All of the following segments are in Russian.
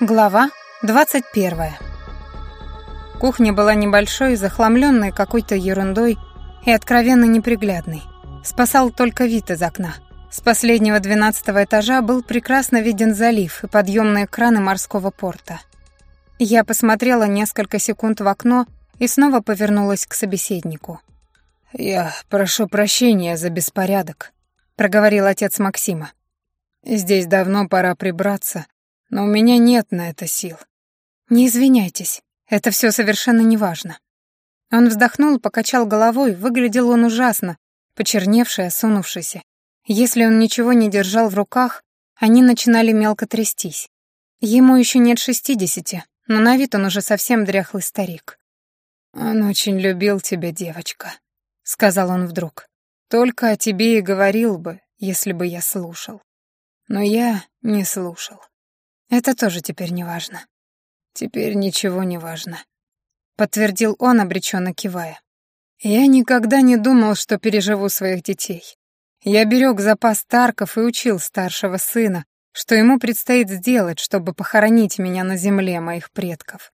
Глава 21. Кухня была небольшой, захламленной какой-то ерундой и откровенно неприглядной. Спасал только вид из окна. С последнего двенадцатого этажа был прекрасно виден залив и подъемные краны морского порта. Я посмотрела несколько секунд в окно и снова повернулась к собеседнику. «Я прошу прощения за беспорядок», — проговорил отец Максима. «Здесь давно пора прибраться, но у меня нет на это сил. Не извиняйтесь, это все совершенно неважно. Он вздохнул, покачал головой, выглядел он ужасно, почерневший, осунувшийся. Если он ничего не держал в руках, они начинали мелко трястись. Ему еще нет шестидесяти, но на вид он уже совсем дряхлый старик. «Он очень любил тебя, девочка», — сказал он вдруг. «Только о тебе и говорил бы, если бы я слушал. Но я не слушал. Это тоже теперь не важно. Теперь ничего не важно, подтвердил он, обреченно кивая. Я никогда не думал, что переживу своих детей. Я берег запас Тарков и учил старшего сына, что ему предстоит сделать, чтобы похоронить меня на земле моих предков.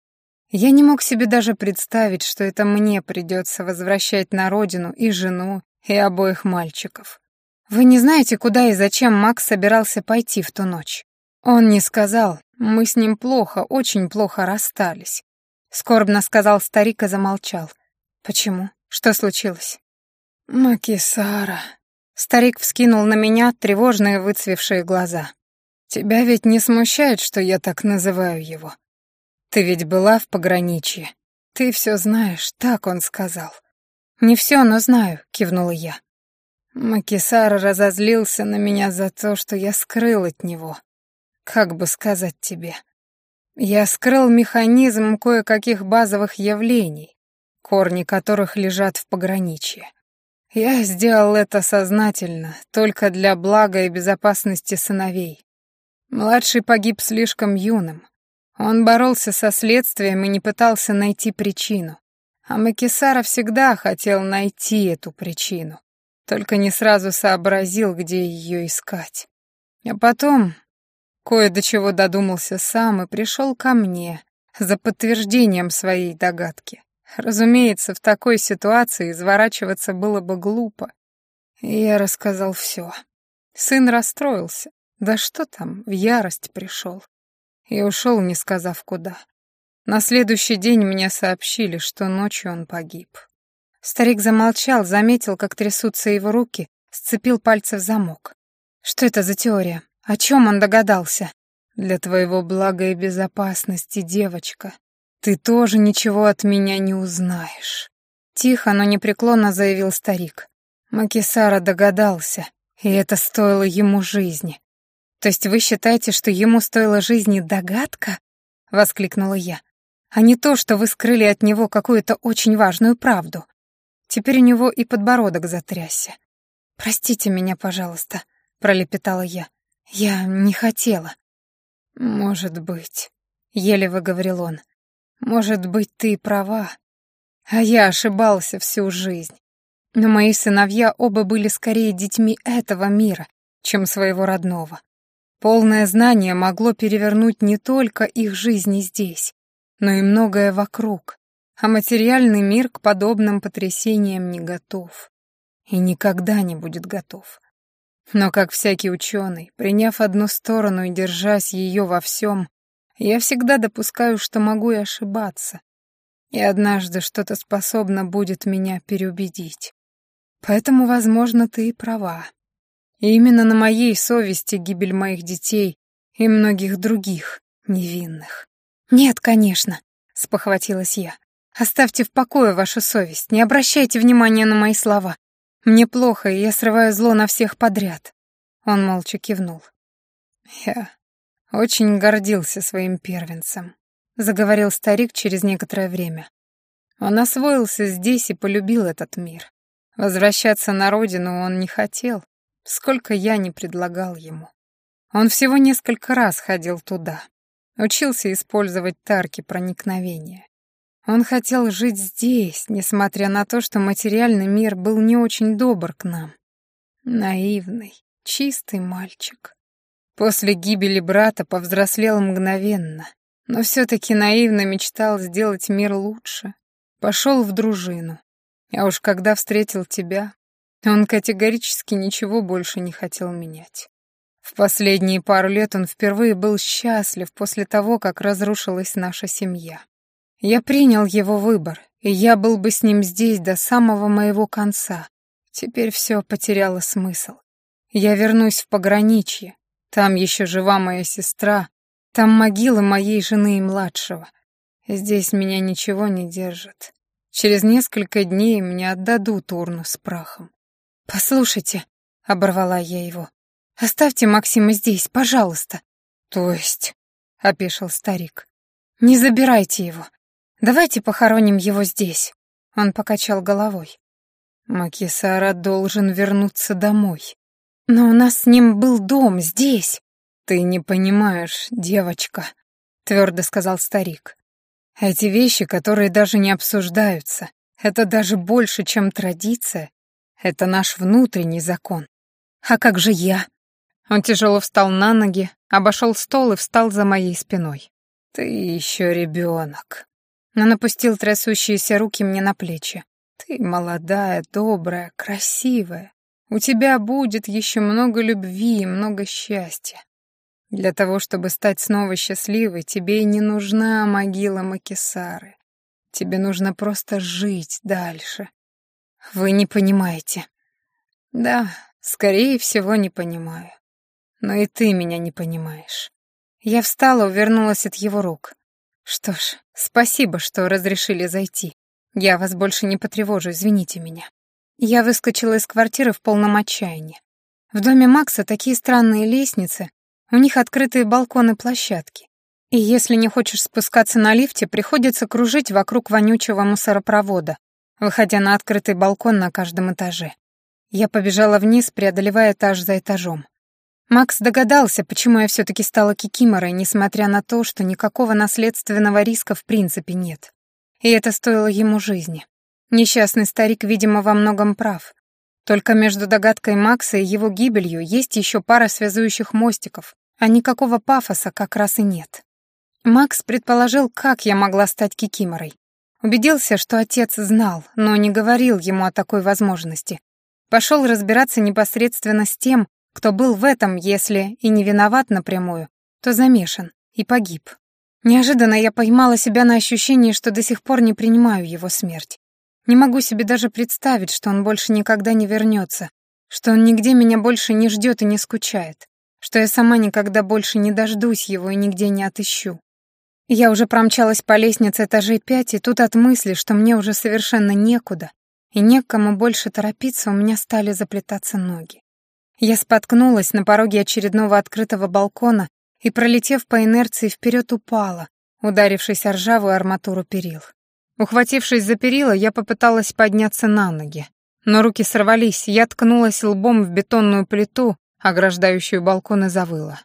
Я не мог себе даже представить, что это мне придется возвращать на родину и жену, и обоих мальчиков. Вы не знаете, куда и зачем Макс собирался пойти в ту ночь? Он не сказал, мы с ним плохо, очень плохо расстались. Скорбно сказал старик и замолчал. Почему? Что случилось? Макисара. Старик вскинул на меня тревожные выцвевшие глаза. Тебя ведь не смущает, что я так называю его? Ты ведь была в пограничье. Ты все знаешь, так он сказал. Не все, но знаю, кивнула я. Макисар разозлился на меня за то, что я скрыл от него. Как бы сказать тебе? Я скрыл механизм кое-каких базовых явлений, корни которых лежат в пограничье. Я сделал это сознательно, только для блага и безопасности сыновей. Младший погиб слишком юным. Он боролся со следствием и не пытался найти причину. А Макисара всегда хотел найти эту причину, только не сразу сообразил, где ее искать. А потом Кое до чего додумался сам и пришел ко мне за подтверждением своей догадки. Разумеется, в такой ситуации изворачиваться было бы глупо. И я рассказал все. Сын расстроился. Да что там, в ярость пришел. И ушел, не сказав куда. На следующий день мне сообщили, что ночью он погиб. Старик замолчал, заметил, как трясутся его руки, сцепил пальцы в замок. Что это за теория? О чем он догадался? Для твоего блага и безопасности, девочка. Ты тоже ничего от меня не узнаешь. Тихо, но непреклонно заявил старик. Макисара догадался, и это стоило ему жизни. То есть вы считаете, что ему стоило жизни догадка? Воскликнула я. А не то, что вы скрыли от него какую-то очень важную правду. Теперь у него и подбородок затрясся. «Простите меня, пожалуйста», — пролепетала я. «Я не хотела». «Может быть», — еле выговорил он. «Может быть, ты права. А я ошибался всю жизнь. Но мои сыновья оба были скорее детьми этого мира, чем своего родного. Полное знание могло перевернуть не только их жизни здесь, но и многое вокруг, а материальный мир к подобным потрясениям не готов. И никогда не будет готов. Но, как всякий ученый, приняв одну сторону и держась ее во всем, я всегда допускаю, что могу и ошибаться. И однажды что-то способно будет меня переубедить. Поэтому, возможно, ты и права. И именно на моей совести гибель моих детей и многих других невинных. «Нет, конечно», — спохватилась я. «Оставьте в покое вашу совесть, не обращайте внимания на мои слова. Мне плохо, и я срываю зло на всех подряд. Он молча кивнул. Я очень гордился своим первенцем, заговорил старик через некоторое время. Он освоился здесь и полюбил этот мир. Возвращаться на родину он не хотел, сколько я не предлагал ему. Он всего несколько раз ходил туда, учился использовать тарки проникновения. Он хотел жить здесь, несмотря на то, что материальный мир был не очень добр к нам. Наивный, чистый мальчик. После гибели брата повзрослел мгновенно, но все-таки наивно мечтал сделать мир лучше. Пошел в дружину. А уж когда встретил тебя, он категорически ничего больше не хотел менять. В последние пару лет он впервые был счастлив после того, как разрушилась наша семья. Я принял его выбор, и я был бы с ним здесь до самого моего конца. Теперь все потеряло смысл. Я вернусь в пограничье. Там еще жива моя сестра, там могила моей жены и младшего. Здесь меня ничего не держит. Через несколько дней мне отдадут урну с прахом. «Послушайте», — оборвала я его, — «оставьте Максима здесь, пожалуйста». «То есть?» — опешил старик. «Не забирайте его. Давайте похороним его здесь». Он покачал головой. «Макисара должен вернуться домой. Но у нас с ним был дом здесь». «Ты не понимаешь, девочка», — твердо сказал старик. «Эти вещи, которые даже не обсуждаются, это даже больше, чем традиция. Это наш внутренний закон. А как же я?» Он тяжело встал на ноги, обошел стол и встал за моей спиной. «Ты еще ребенок». Он опустил трясущиеся руки мне на плечи. «Ты молодая, добрая, красивая. У тебя будет еще много любви и много счастья. Для того, чтобы стать снова счастливой, тебе и не нужна могила Макисары. Тебе нужно просто жить дальше. Вы не понимаете. Да, скорее всего, не понимаю. Но и ты меня не понимаешь. Я встала, увернулась от его рук. Что ж, спасибо, что разрешили зайти. Я вас больше не потревожу, извините меня. Я выскочила из квартиры в полном отчаянии. В доме Макса такие странные лестницы, у них открытые балконы-площадки. И если не хочешь спускаться на лифте, приходится кружить вокруг вонючего мусоропровода, выходя на открытый балкон на каждом этаже. Я побежала вниз, преодолевая этаж за этажом. Макс догадался, почему я все-таки стала кикиморой, несмотря на то, что никакого наследственного риска в принципе нет. И это стоило ему жизни. Несчастный старик, видимо, во многом прав. Только между догадкой Макса и его гибелью есть еще пара связующих мостиков, а никакого пафоса как раз и нет. Макс предположил, как я могла стать кикиморой. Убедился, что отец знал, но не говорил ему о такой возможности. Пошел разбираться непосредственно с тем, кто был в этом, если и не виноват напрямую, то замешан и погиб. Неожиданно я поймала себя на ощущении, что до сих пор не принимаю его смерть. Не могу себе даже представить, что он больше никогда не вернется, что он нигде меня больше не ждет и не скучает, что я сама никогда больше не дождусь его и нигде не отыщу. Я уже промчалась по лестнице этажей пять, и тут от мысли, что мне уже совершенно некуда, и некому больше торопиться, у меня стали заплетаться ноги. Я споткнулась на пороге очередного открытого балкона и, пролетев по инерции, вперед упала, ударившись о ржавую арматуру перил. Ухватившись за перила, я попыталась подняться на ноги. Но руки сорвались, я ткнулась лбом в бетонную плиту, ограждающую балкон, и завыла.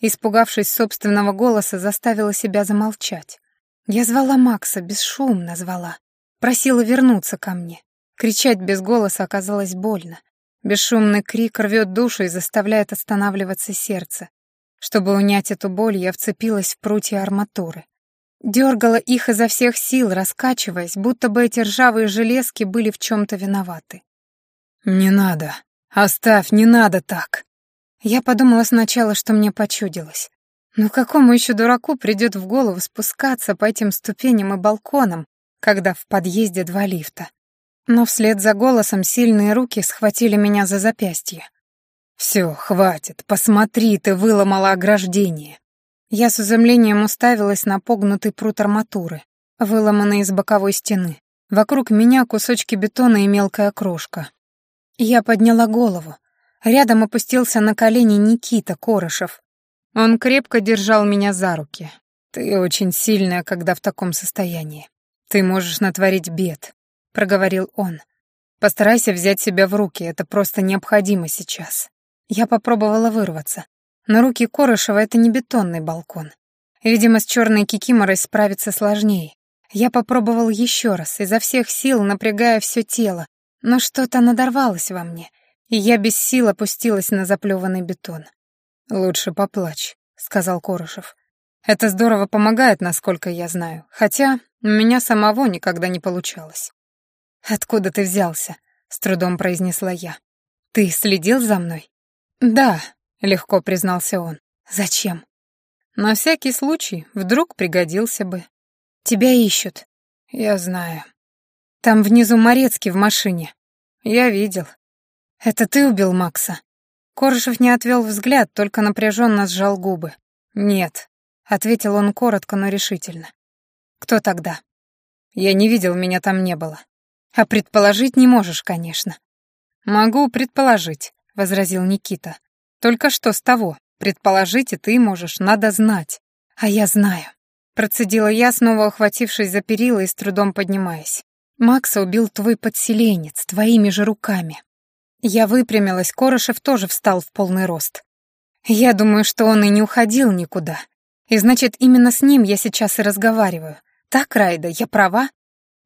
Испугавшись собственного голоса, заставила себя замолчать. Я звала Макса, бесшумно звала. Просила вернуться ко мне. Кричать без голоса оказалось больно. Бесшумный крик рвет душу и заставляет останавливаться сердце. Чтобы унять эту боль, я вцепилась в прутья арматуры. Дергала их изо всех сил, раскачиваясь, будто бы эти ржавые железки были в чем-то виноваты. «Не надо. Оставь, не надо так». Я подумала сначала, что мне почудилось. Но какому еще дураку придет в голову спускаться по этим ступеням и балконам, когда в подъезде два лифта? Но вслед за голосом сильные руки схватили меня за запястье. «Все, хватит, посмотри, ты выломала ограждение. Я с изумлением уставилась на погнутый прут арматуры, выломанный из боковой стены. Вокруг меня кусочки бетона и мелкая крошка. Я подняла голову. Рядом опустился на колени Никита Корошев. Он крепко держал меня за руки. «Ты очень сильная, когда в таком состоянии. Ты можешь натворить бед», — проговорил он. «Постарайся взять себя в руки, это просто необходимо сейчас». Я попробовала вырваться, но руки Корышева — это не бетонный балкон. Видимо, с черной кикиморой справиться сложнее. Я попробовал еще раз, изо всех сил напрягая все тело, но что-то надорвалось во мне, и я без сил опустилась на заплеванный бетон. «Лучше поплачь», — сказал Корышев. «Это здорово помогает, насколько я знаю, хотя у меня самого никогда не получалось». «Откуда ты взялся?» — с трудом произнесла я. «Ты следил за мной?» «Да», — легко признался он. «Зачем?» «На всякий случай, вдруг пригодился бы». «Тебя ищут». «Я знаю». «Там внизу Морецкий в машине». «Я видел». «Это ты убил Макса?» Корышев не отвел взгляд, только напряженно сжал губы. «Нет», — ответил он коротко, но решительно. «Кто тогда?» «Я не видел, меня там не было». «А предположить не можешь, конечно». «Могу предположить», — возразил Никита. «Только что с того? Предположить и ты можешь, надо знать». «А я знаю», — процедила я, снова ухватившись за перила и с трудом поднимаясь. «Макса убил твой подселенец, твоими же руками. Я выпрямилась, Корошев тоже встал в полный рост. Я думаю, что он и не уходил никуда. И значит, именно с ним я сейчас и разговариваю. Так, Райда, я права?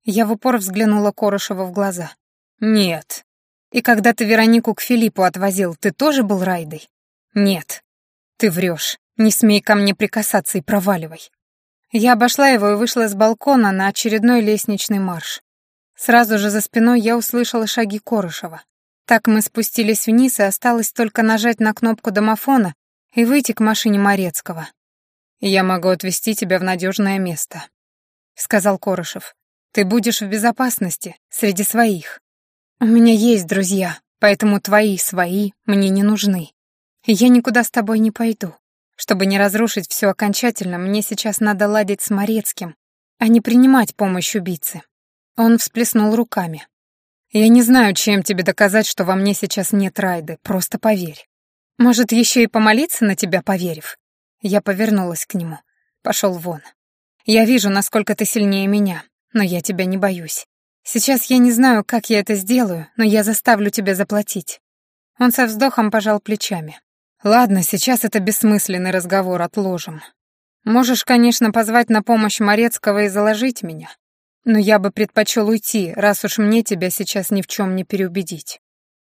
Я в упор взглянула Корошева в глаза. Нет. И когда ты Веронику к Филиппу отвозил, ты тоже был Райдой? Нет. Ты врешь. Не смей ко мне прикасаться и проваливай. Я обошла его и вышла с балкона на очередной лестничный марш. Сразу же за спиной я услышала шаги Корошева. Так мы спустились вниз, и осталось только нажать на кнопку домофона и выйти к машине Морецкого. «Я могу отвезти тебя в надежное место», — сказал Корошев. «Ты будешь в безопасности, среди своих. У меня есть друзья, поэтому твои, свои мне не нужны. я никуда с тобой не пойду. Чтобы не разрушить все окончательно, мне сейчас надо ладить с Морецким, а не принимать помощь убийцы». Он всплеснул руками. Я не знаю, чем тебе доказать, что во мне сейчас нет Райды, просто поверь. Может, еще и помолиться на тебя, поверив?» Я повернулась к нему. Пошел вон. «Я вижу, насколько ты сильнее меня, но я тебя не боюсь. Сейчас я не знаю, как я это сделаю, но я заставлю тебя заплатить». Он со вздохом пожал плечами. «Ладно, сейчас это бессмысленный разговор, отложим. Можешь, конечно, позвать на помощь Морецкого и заложить меня. Но я бы предпочел уйти, раз уж мне тебя сейчас ни в чем не переубедить.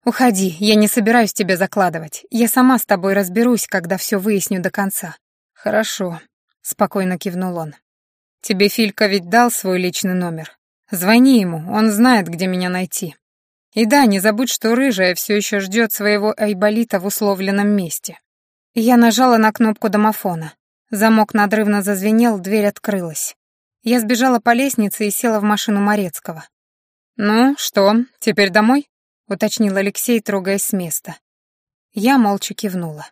Уходи, я не собираюсь тебя закладывать. Я сама с тобой разберусь, когда все выясню до конца. Хорошо, спокойно кивнул он. Тебе Филька ведь дал свой личный номер. Звони ему, он знает, где меня найти. И да, не забудь, что рыжая все еще ждет своего Айболита в условленном месте. Я нажала на кнопку домофона. Замок надрывно зазвенел, дверь открылась. Я сбежала по лестнице и села в машину Морецкого. «Ну, что, теперь домой?» — уточнил Алексей, трогаясь с места. Я молча кивнула.